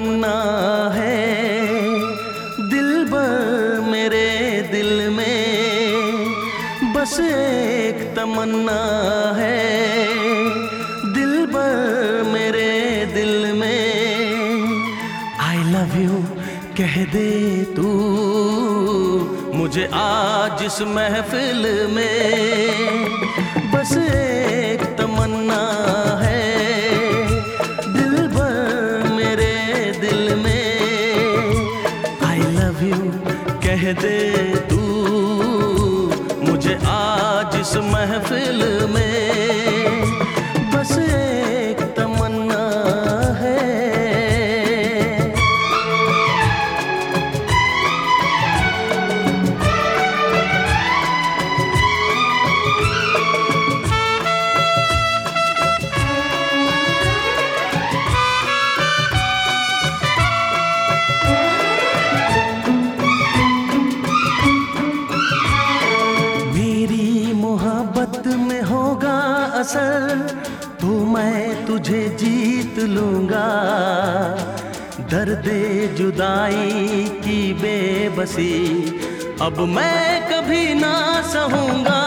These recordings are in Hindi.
तमन्ना है दिल भर मेरे दिल में। बस एक तमन्ना है दिल भर मेरे दिल में। आई लव यू कह दे तू मुझे आज इस महफिल में। बस एक कह दे तू मुझे आज इस महफिल में बस असर तो मैं तुझे जीत लूँगा। दर्द जुदाई की बेबसी, अब मैं कभी ना सहूँगा।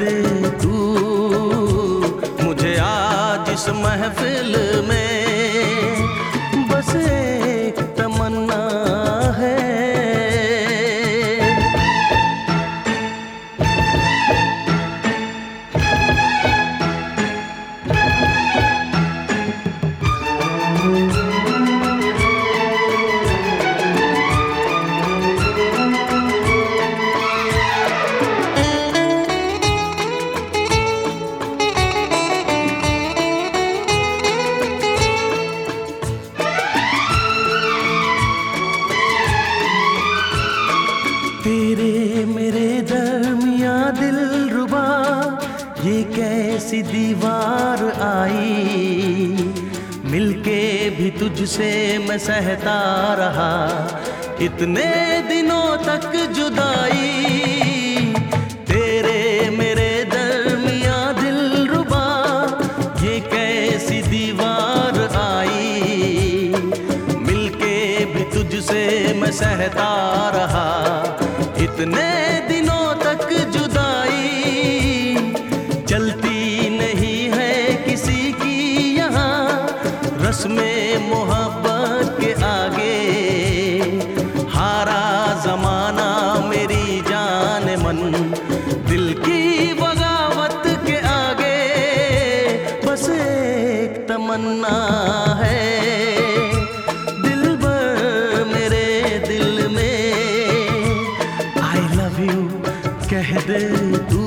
दे तू मुझे आज इस महफिल में कैसी दीवार आई। मिलके भी तुझसे मैं सहता रहा। इतने दिनों तक जुदाई। तेरे मेरे दरमिया दिल रुबा। ये कैसी दीवार आई। मिलके भी तुझसे मैं सहता रहा। इतने दे तू।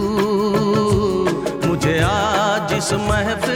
मुझे आज इस महफिल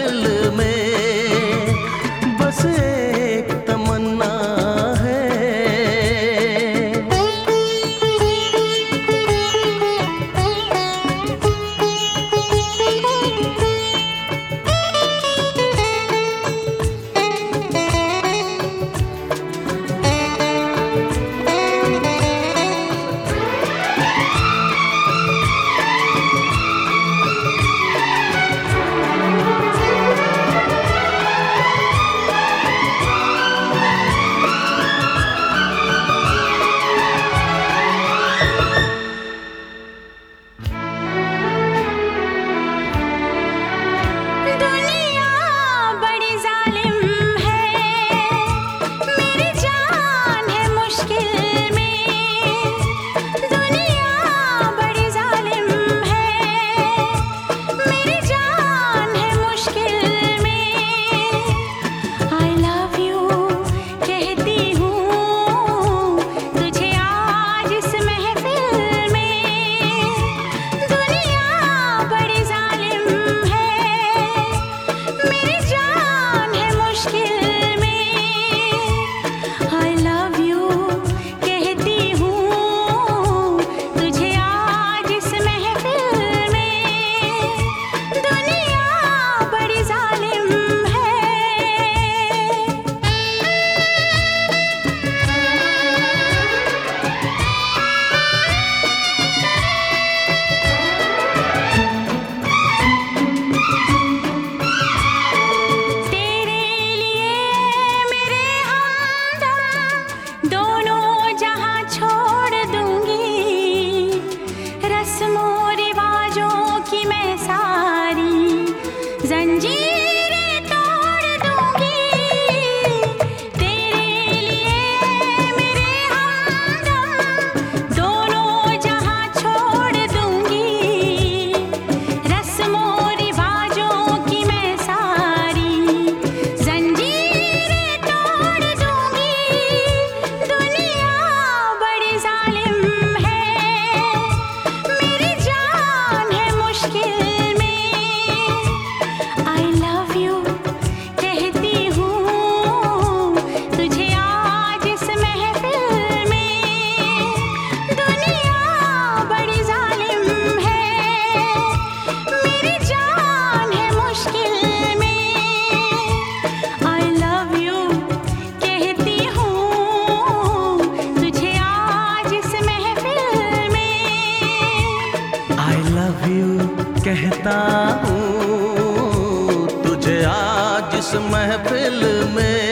कहता हूँ तुझे आज इस महफिल में